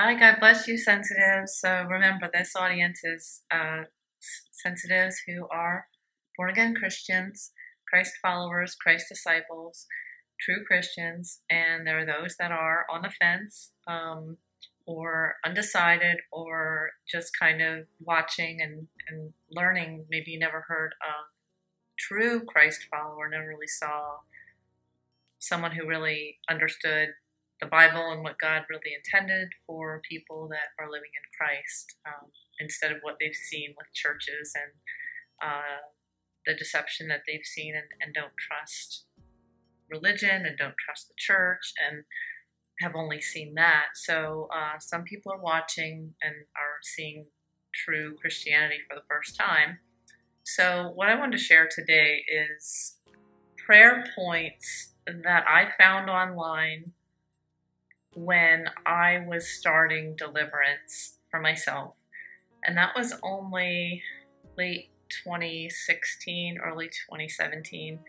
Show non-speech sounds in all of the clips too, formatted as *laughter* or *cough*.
Hi, God bless you, sensitives. So remember, this audience is uh, sensitives who are born again Christians, Christ followers, Christ disciples, true Christians, and there are those that are on the fence um, or undecided or just kind of watching and, and learning. Maybe you never heard of true Christ follower, never really saw someone who really understood the Bible and what God really intended for people that are living in Christ um, instead of what they've seen with churches and uh, the deception that they've seen and, and don't trust religion and don't trust the church and have only seen that. So uh, some people are watching and are seeing true Christianity for the first time. So, what I want to share today is prayer points that I found online when I was starting deliverance for myself. And that was only late 2016, early 2017.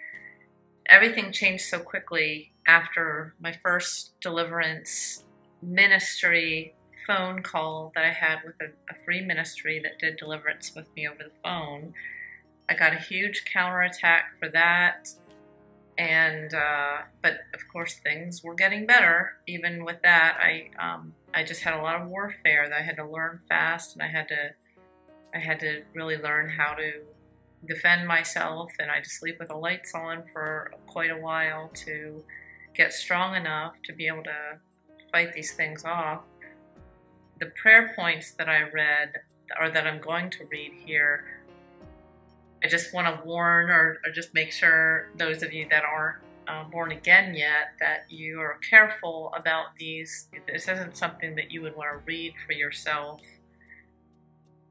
Everything changed so quickly after my first deliverance ministry phone call that I had with a, a free ministry that did deliverance with me over the phone. I got a huge counterattack for that and uh, but of course things were getting better. Even with that, I um, I just had a lot of warfare that I had to learn fast, and I had to I had to really learn how to defend myself, and I had to sleep with the lights on for quite a while to get strong enough to be able to fight these things off. The prayer points that I read, or that I'm going to read here, I just want to warn or, or, just make sure those of you that aren't uh, born again yet that you are careful about these. This isn't something that you would want to read for yourself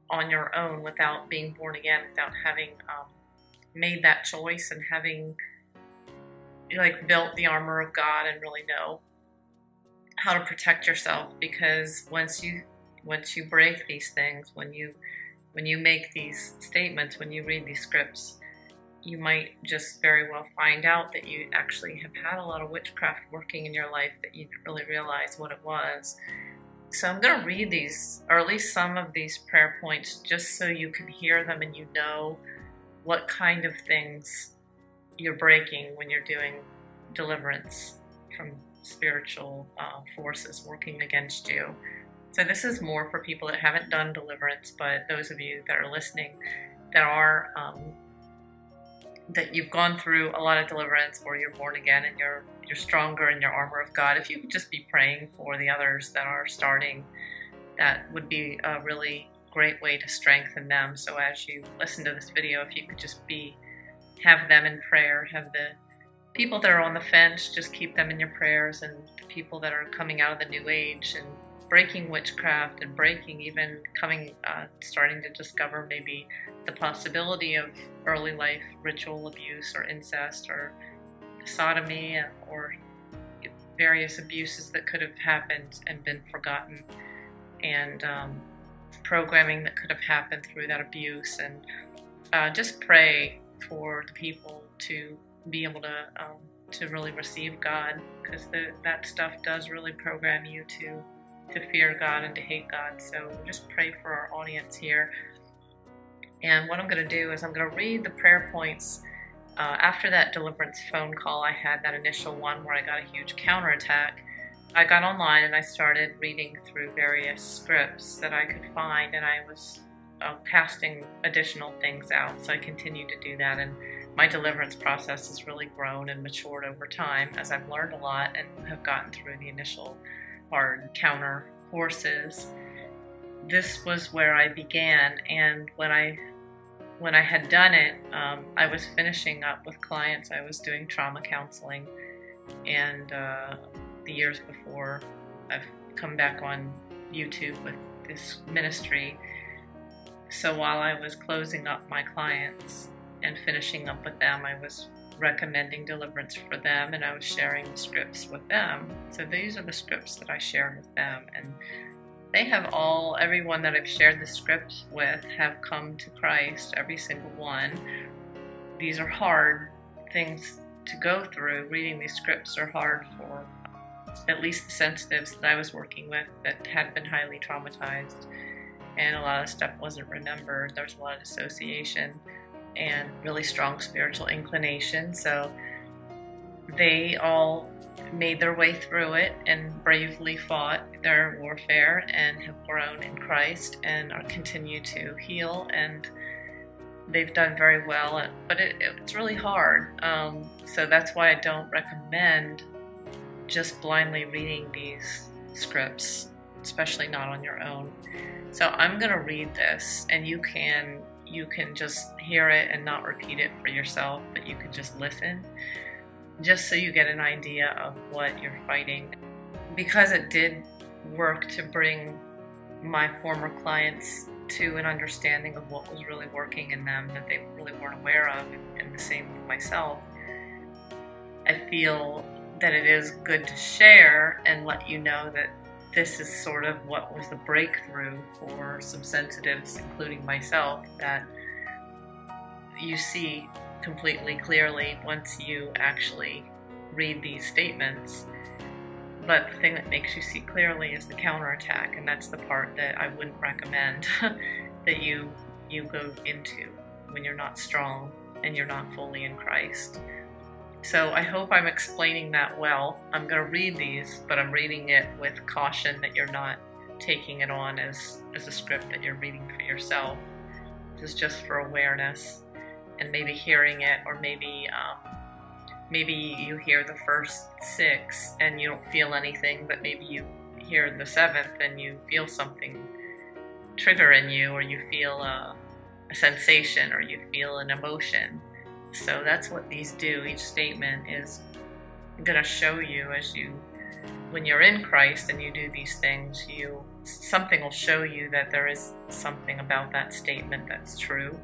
on your own without being born again, without having um, made that choice and having like built the armor of God and really know how to protect yourself because once you once you break these things when you when you make these statements, when you read these scripts, you might just very well find out that you actually have had a lot of witchcraft working in your life that you didn't really realize what it was. So I'm going to read these, or at least some of these prayer points, just so you can hear them and you know what kind of things you're breaking when you're doing deliverance from spiritual uh, forces working against you. So this is more for people that haven't done deliverance, but those of you that are listening that are um, that you've gone through a lot of deliverance or you're born again and you're you're stronger in your armor of God. If you could just be praying for the others that are starting, that would be a really great way to strengthen them. So as you listen to this video, if you could just be have them in prayer, have the people that are on the fence, just keep them in your prayers, and the people that are coming out of the new age and breaking witchcraft and breaking even coming uh, starting to discover maybe the possibility of early life ritual abuse or incest or sodomy or various abuses that could have happened and been forgotten. And um, programming that could have happened through that abuse and uh, just pray for the people to be able to um, to really receive God because that stuff does really program you to to fear God and to hate God. So just pray for our audience here. And what I'm going to do is I'm going to read the prayer points uh, after that deliverance phone call I had, that initial one where I got a huge counterattack. I got online and I started reading through various scripts that I could find, and I was uh, casting additional things out. So I continued to do that, and my deliverance process has really grown and matured over time as I've learned a lot and have gotten through the initial hard counter horses. This was where I began, and when I when I had done it, um, I was finishing up with clients. I was doing trauma counseling, and uh, the years before, I've come back on YouTube with this ministry. So while I was closing up my clients and finishing up with them, I was recommending deliverance for them and I was sharing the scripts with them. So these are the scripts that I shared with them and they have all everyone that I've shared the scripts with have come to Christ, every single one. These are hard things to go through. Reading these scripts are hard for at least the sensitives that I was working with that had been highly traumatized. And a lot of stuff wasn't remembered. There was a lot of dissociation and really strong spiritual inclination. So they all made their way through it and bravely fought their warfare and have grown in Christ and are continue to heal. And they've done very well but it, it's really hard. Um, so that's why I don't recommend just blindly reading these scripts especially not on your own. So I'm gonna read this and you can you can just hear it and not repeat it for yourself but you can just listen just so you get an idea of what you're fighting. Because it did work to bring my former clients to an understanding of what was really working in them that they really weren't aware of, and the same with myself, I feel that it is good to share and let you know that this is sort of what was the breakthrough for some sensitives, including myself, that you see completely clearly once you actually read these statements. But the thing that makes you see clearly is the counterattack, and that's the part that I wouldn't recommend *laughs* that you you go into when you're not strong and you're not fully in Christ. So I hope I'm explaining that well. I'm going to read these, but I'm reading it with caution that you're not taking it on as, as a script that you're reading for yourself. This is just for awareness and maybe hearing it, or maybe um, maybe you hear the first six and you don't feel anything, but maybe you hear the seventh and you feel something trigger in you, or you feel a, a sensation, or you feel an emotion. So that's what these do. Each statement is going to show you as you when you're in Christ and you do these things, you something will show you that there is something about that statement that's true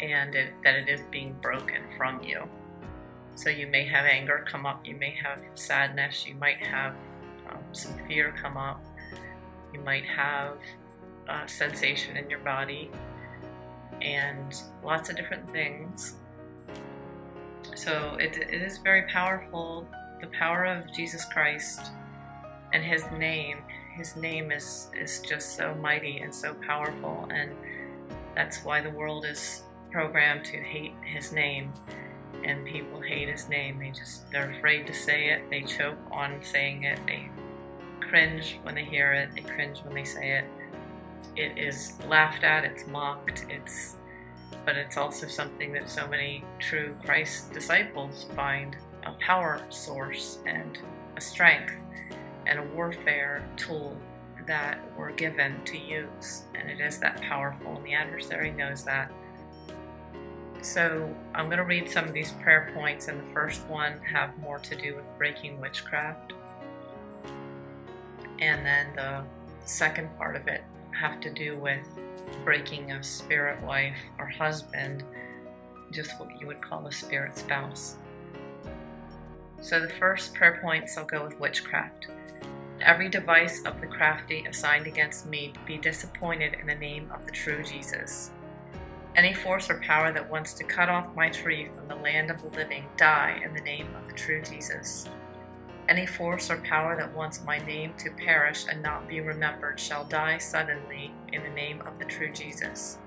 and it, that it is being broken from you. So you may have anger come up, you may have sadness, you might have um, some fear come up, you might have a sensation in your body, and lots of different things. So it, it is very powerful. The power of Jesus Christ and His name, His name is is just so mighty and so powerful, and that's why the world is programmed to hate his name. And people hate his name. They just they're afraid to say it. They choke on saying it. They cringe when they hear it. They cringe when they say it. It is laughed at. It's mocked. It's but it's also something that so many true christ disciples find a power source and a strength and a warfare tool that we're given to use and it is that powerful and the adversary knows that so I'm going to read some of these prayer points, and the first one have more to do with breaking witchcraft. And then the second part of it have to do with breaking a spirit wife or husband, just what you would call a spirit spouse. So the first prayer points I'll go with witchcraft. Every device of the crafty assigned against me be disappointed in the name of the true Jesus. Any force or power that wants to cut off my tree from the land of the living, die in the name of the true Jesus. Any force or power that wants my name to perish and not be remembered shall die suddenly in the name of the true Jesus.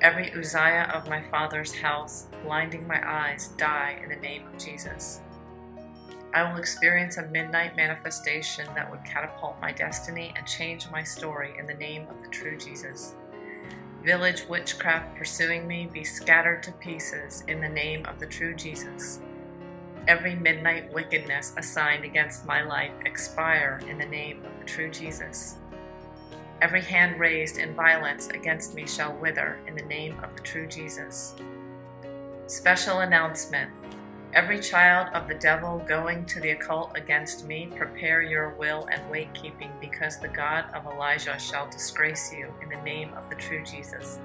Every Uzziah of my father's house, blinding my eyes, die in the name of Jesus. I will experience a midnight manifestation that would catapult my destiny and change my story in the name of the true Jesus. Village witchcraft pursuing me be scattered to pieces in the name of the true Jesus. Every midnight wickedness assigned against my life expire in the name of the true Jesus. Every hand raised in violence against me shall wither in the name of the true Jesus. Special announcement Every child of the devil going to the occult against me, prepare your will and wait keeping, because the God of Elijah shall disgrace you in the name of the true Jesus.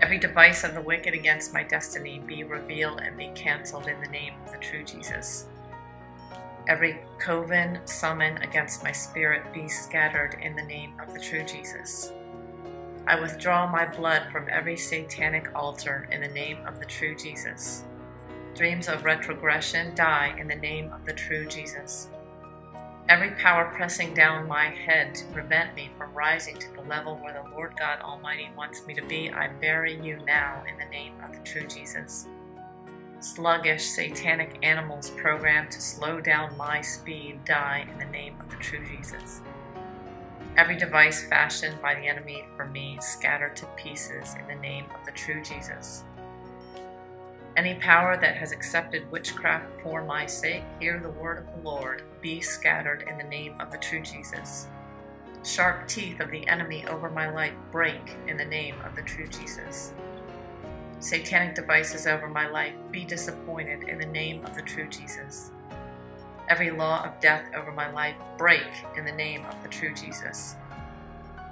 Every device of the wicked against my destiny be revealed and be canceled in the name of the true Jesus. Every coven summon against my spirit be scattered in the name of the true Jesus. I withdraw my blood from every satanic altar in the name of the true Jesus. Dreams of retrogression die in the name of the true Jesus. Every power pressing down my head to prevent me from rising to the level where the Lord God Almighty wants me to be, I bury you now in the name of the true Jesus. Sluggish, satanic animals programmed to slow down my speed die in the name of the true Jesus. Every device fashioned by the enemy for me scattered to pieces in the name of the true Jesus. Any power that has accepted witchcraft for my sake, hear the word of the Lord, be scattered in the name of the true Jesus. Sharp teeth of the enemy over my life break in the name of the true Jesus. Satanic devices over my life be disappointed in the name of the true Jesus. Every law of death over my life break in the name of the true Jesus.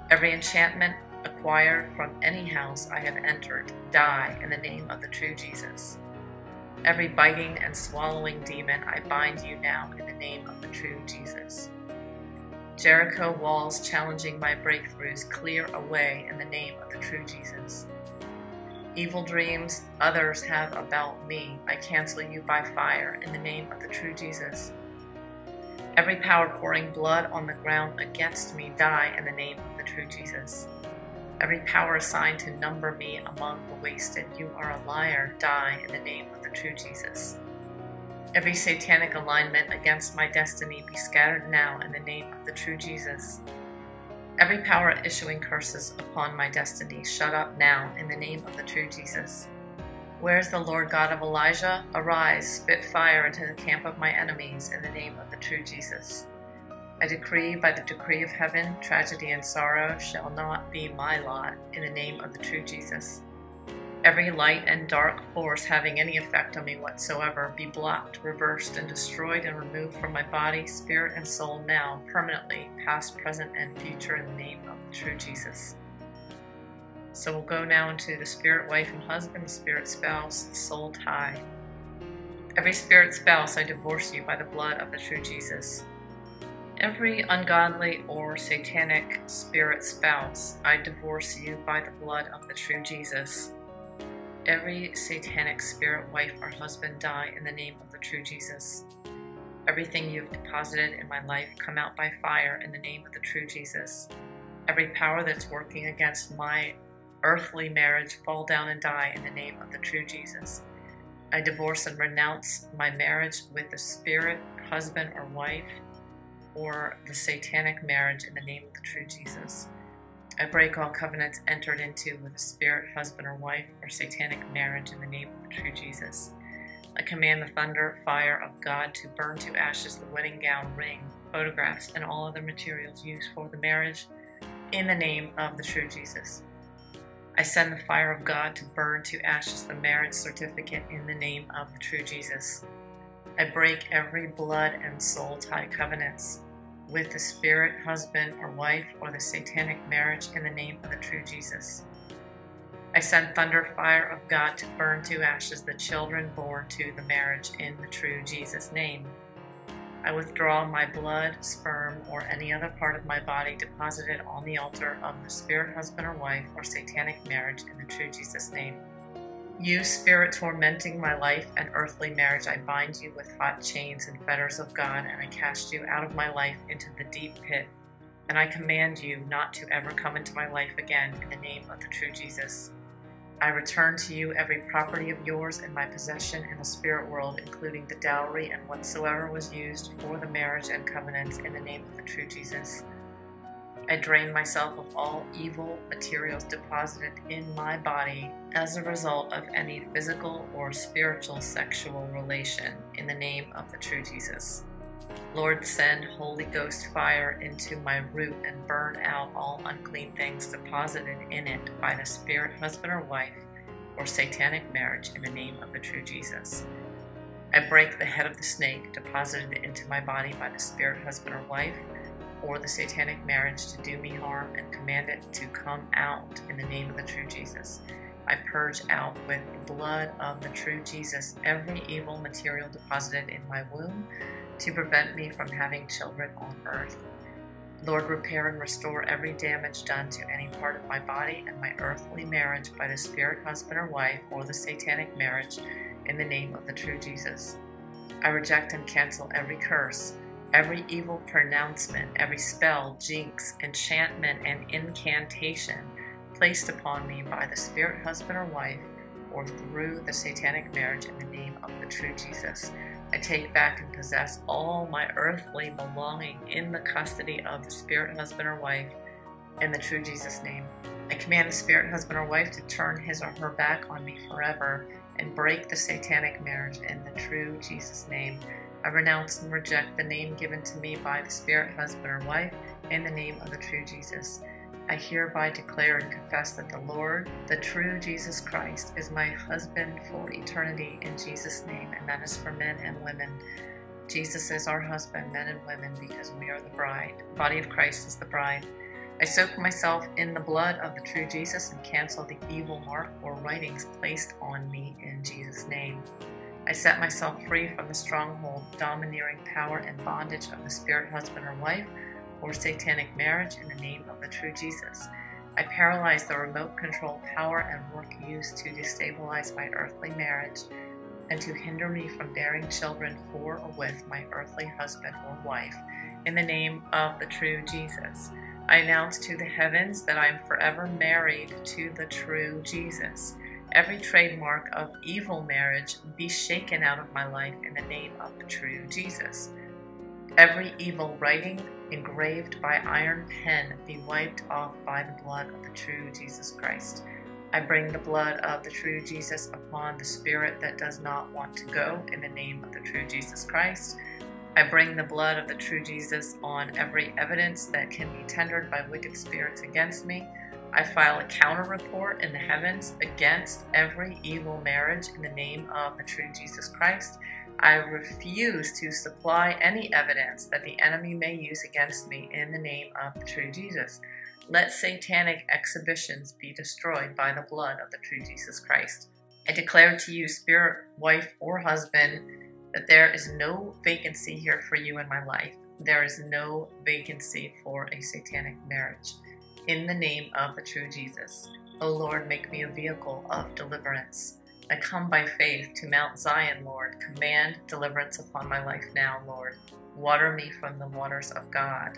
Every enchantment acquired from any house I have entered die in the name of the true Jesus. Every biting and swallowing demon, I bind you now in the name of the true Jesus. Jericho walls challenging my breakthroughs, clear away in the name of the true Jesus. Evil dreams others have about me, I cancel you by fire in the name of the true Jesus. Every power pouring blood on the ground against me, die in the name of the true Jesus. Every power assigned to number me among the wasted, you are a liar, die in the name of the true Jesus. Every satanic alignment against my destiny be scattered now in the name of the true Jesus. Every power issuing curses upon my destiny, shut up now in the name of the true Jesus. Where is the Lord God of Elijah? Arise, spit fire into the camp of my enemies in the name of the true Jesus. I decree by the decree of heaven, tragedy and sorrow shall not be my lot in the name of the true Jesus. Every light and dark force having any effect on me whatsoever be blocked, reversed, and destroyed and removed from my body, spirit, and soul now, permanently, past, present, and future, in the name of the true Jesus. So we'll go now into the spirit wife and husband, the spirit spouse, the soul tie. Every spirit spouse, I divorce you by the blood of the true Jesus. Every ungodly or satanic spirit spouse, I divorce you by the blood of the true Jesus. Every satanic spirit wife or husband die in the name of the true Jesus. Everything you've deposited in my life come out by fire in the name of the true Jesus. Every power that's working against my earthly marriage fall down and die in the name of the true Jesus. I divorce and renounce my marriage with the spirit, husband, or wife or the satanic marriage in the name of the true Jesus. I break all covenants entered into with a spirit, husband, or wife, or satanic marriage in the name of the true Jesus. I command the thunder, fire of God to burn to ashes the wedding gown, ring, photographs, and all other materials used for the marriage in the name of the true Jesus. I send the fire of God to burn to ashes the marriage certificate in the name of the true Jesus. I break every blood and soul tie covenants with the spirit, husband, or wife, or the satanic marriage in the name of the true Jesus. I send thunder fire of God to burn to ashes the children born to the marriage in the true Jesus name. I withdraw my blood, sperm, or any other part of my body deposited on the altar of the spirit, husband, or wife, or satanic marriage in the true Jesus name. You, spirit tormenting my life and earthly marriage, I bind you with hot chains and fetters of God, and I cast you out of my life into the deep pit. And I command you not to ever come into my life again in the name of the true Jesus. I return to you every property of yours in my possession in the spirit world, including the dowry and whatsoever was used for the marriage and covenants in the name of the true Jesus. I drain myself of all evil materials deposited in my body as a result of any physical or spiritual sexual relation in the name of the true Jesus. Lord, send Holy Ghost fire into my root and burn out all unclean things deposited in it by the spirit, husband, or wife, or satanic marriage in the name of the true Jesus. I break the head of the snake deposited into my body by the spirit, husband, or wife or the satanic marriage to do me harm and command it to come out in the name of the true Jesus. I purge out with the blood of the true Jesus every evil material deposited in my womb to prevent me from having children on earth. Lord, repair and restore every damage done to any part of my body and my earthly marriage by the spirit husband or wife or the satanic marriage in the name of the true Jesus. I reject and cancel every curse, every evil pronouncement, every spell, jinx, enchantment, and incantation placed upon me by the spirit husband or wife or through the satanic marriage in the name of the true Jesus. I take back and possess all my earthly belonging in the custody of the spirit husband or wife in the true Jesus name. I command the spirit husband or wife to turn his or her back on me forever and break the satanic marriage in the true Jesus name. I renounce and reject the name given to me by the spirit husband or wife in the name of the true Jesus. I hereby declare and confess that the Lord, the true Jesus Christ, is my husband for eternity in Jesus' name, and that is for men and women. Jesus is our husband, men and women, because we are the bride. The body of Christ is the bride. I soak myself in the blood of the true Jesus and cancel the evil mark or writings placed on me in Jesus' name. I set myself free from the stronghold, domineering power, and bondage of the spirit husband or wife or satanic marriage in the name of the true Jesus. I paralyze the remote control power and work used to destabilize my earthly marriage and to hinder me from bearing children for or with my earthly husband or wife in the name of the true Jesus. I announce to the heavens that I am forever married to the true Jesus. Every trademark of evil marriage be shaken out of my life in the name of the true Jesus. Every evil writing engraved by iron pen be wiped off by the blood of the true Jesus Christ. I bring the blood of the true Jesus upon the spirit that does not want to go in the name of the true Jesus Christ. I bring the blood of the true Jesus on every evidence that can be tendered by wicked spirits against me. I file a counter report in the heavens against every evil marriage in the name of the true Jesus Christ. I refuse to supply any evidence that the enemy may use against me in the name of the true Jesus. Let satanic exhibitions be destroyed by the blood of the true Jesus Christ. I declare to you, spirit, wife, or husband, that there is no vacancy here for you in my life. There is no vacancy for a satanic marriage. In the name of the true Jesus, O Lord, make me a vehicle of deliverance. I come by faith to Mount Zion, Lord. Command deliverance upon my life now, Lord. Water me from the waters of God.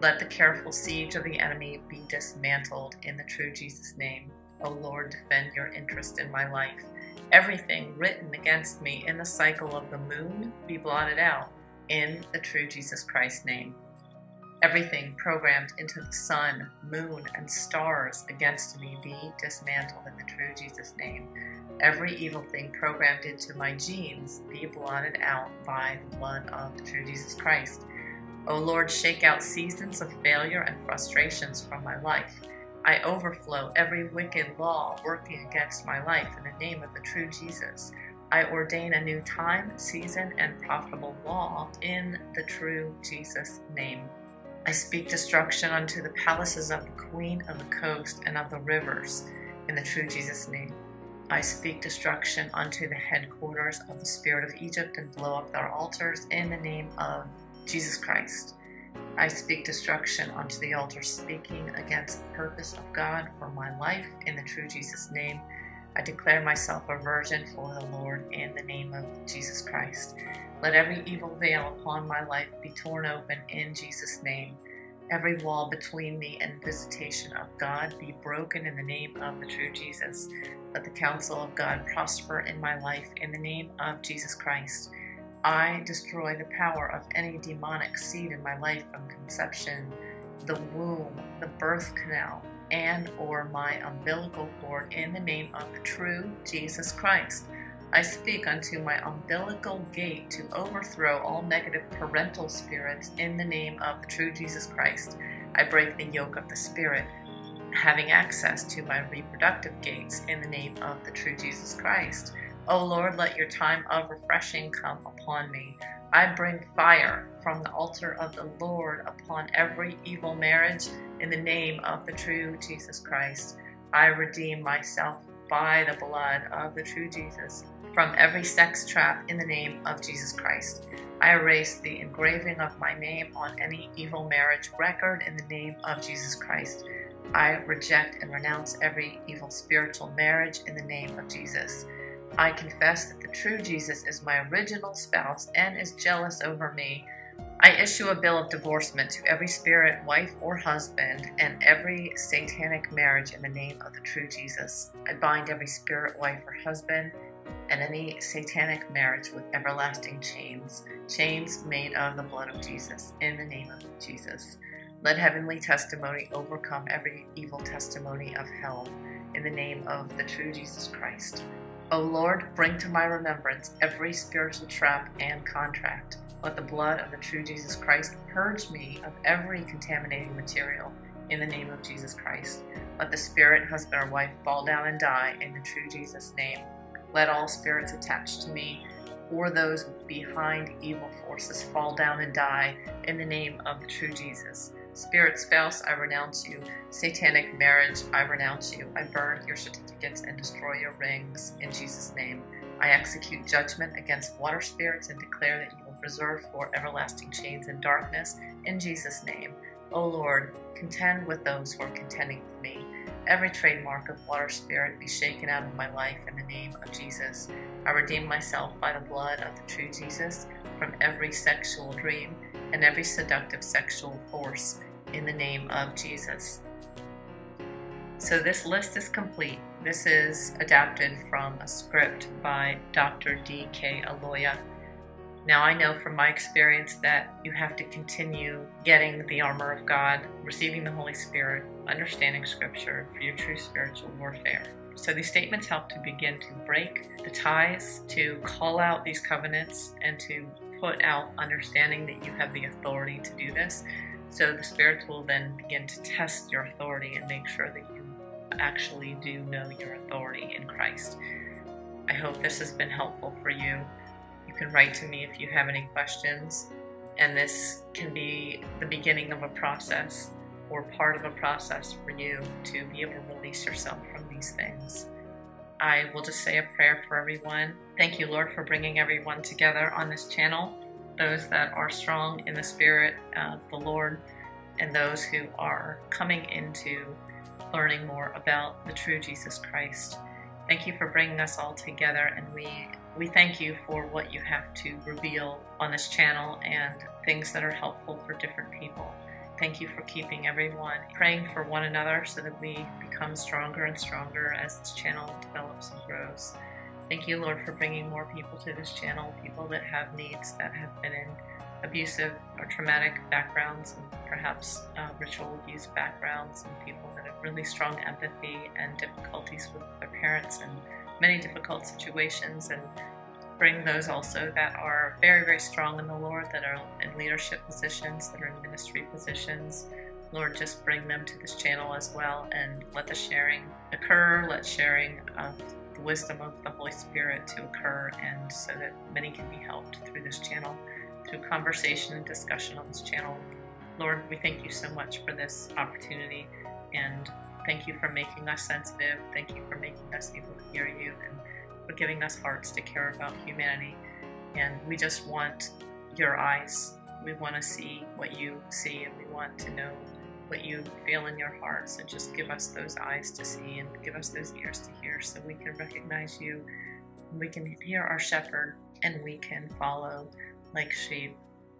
Let the careful siege of the enemy be dismantled in the true Jesus' name. O Lord, defend your interest in my life. Everything written against me in the cycle of the moon be blotted out in the true Jesus Christ's name. Everything programmed into the sun, moon, and stars against me be dismantled in the true Jesus' name. Every evil thing programmed into my genes be blotted out by the blood of the true Jesus Christ. O Lord, shake out seasons of failure and frustrations from my life. I overflow every wicked law working against my life in the name of the true Jesus. I ordain a new time, season, and profitable law in the true Jesus' name. I speak destruction unto the palaces of the queen of the coast and of the rivers in the true Jesus' name. I speak destruction unto the headquarters of the spirit of Egypt and blow up their altars in the name of Jesus Christ. I speak destruction unto the altar, speaking against the purpose of God for my life in the true Jesus' name. I declare myself a virgin for the Lord in the name of Jesus Christ. Let every evil veil upon my life be torn open in Jesus' name. Every wall between me and visitation of God be broken in the name of the true Jesus. Let the counsel of God prosper in my life in the name of Jesus Christ. I destroy the power of any demonic seed in my life from conception, the womb, the birth canal, and or my umbilical cord in the name of the true Jesus Christ. I speak unto my umbilical gate to overthrow all negative parental spirits in the name of the true Jesus Christ. I break the yoke of the spirit, having access to my reproductive gates in the name of the true Jesus Christ. O oh Lord, let your time of refreshing come upon me. I bring fire from the altar of the Lord upon every evil marriage in the name of the true Jesus Christ. I redeem myself by the blood of the true Jesus from every sex trap in the name of Jesus Christ. I erase the engraving of my name on any evil marriage record in the name of Jesus Christ. I reject and renounce every evil spiritual marriage in the name of Jesus. I confess that the true Jesus is my original spouse and is jealous over me. I issue a bill of divorcement to every spirit, wife, or husband, and every satanic marriage in the name of the true Jesus. I bind every spirit, wife, or husband and any satanic marriage with everlasting chains, chains made of the blood of Jesus, in the name of Jesus. Let heavenly testimony overcome every evil testimony of hell, in the name of the true Jesus Christ. O Lord, bring to my remembrance every spiritual trap and contract. Let the blood of the true Jesus Christ purge me of every contaminating material, in the name of Jesus Christ. Let the spirit, husband, or wife fall down and die in the true Jesus' name. Let all spirits attached to me or those behind evil forces fall down and die in the name of the true Jesus. Spirit spouse, I renounce you. Satanic marriage, I renounce you. I burn your certificates and destroy your rings in Jesus' name. I execute judgment against water spirits and declare that you will preserve for everlasting chains in darkness in Jesus' name. O Lord, contend with those who are contending with me every trademark of water spirit be shaken out of my life in the name of Jesus. I redeem myself by the blood of the true Jesus from every sexual dream and every seductive sexual force in the name of Jesus. So this list is complete. This is adapted from a script by Dr. D.K. Olukoya. Now, I know from my experience that you have to continue getting the armor of God, receiving the Holy Spirit, understanding Scripture for your true spiritual warfare. So, these statements help to begin to break the ties, to call out these covenants, and to put out understanding that you have the authority to do this. So, the spirits will then begin to test your authority and make sure that you actually do know your authority in Christ. I hope this has been helpful for you. You can write to me if you have any questions, and this can be the beginning of a process or part of a process for you to be able to release yourself from these things. I will just say a prayer for everyone. Thank you, Lord, for bringing everyone together on this channel, those that are strong in the Spirit of the Lord, and those who are coming into learning more about the true Jesus Christ. Thank you for bringing us all together, and we we thank you for what you have to reveal on this channel and things that are helpful for different people. Thank you for keeping everyone praying for one another so that we become stronger and stronger as this channel develops and grows. Thank you, Lord, for bringing more people to this channel, people that have needs that have been in abusive or traumatic backgrounds and perhaps uh, ritual abuse backgrounds and people that have really strong empathy and difficulties with their parents and many difficult situations and bring those also that are very, very strong in the Lord, that are in leadership positions, that are in ministry positions. Lord, just bring them to this channel as well and let the sharing occur, let sharing the wisdom of the Holy Spirit to occur, and so that many can be helped through this channel, through conversation and discussion on this channel. Lord, we thank you so much for this opportunity and Thank you for making us sensitive. Thank you for making us able to hear you and for giving us hearts to care about humanity. And we just want your eyes. We want to see what you see and we want to know what you feel in your heart. So just give us those eyes to see and give us those ears to hear so we can recognize you. We can hear our shepherd and we can follow like sheep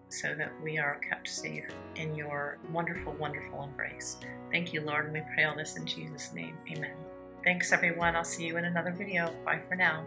so that we are kept safe in your wonderful, wonderful embrace. Thank you, Lord, and we pray all this in Jesus' name. Amen. Thanks, everyone. I'll see you in another video. Bye for now.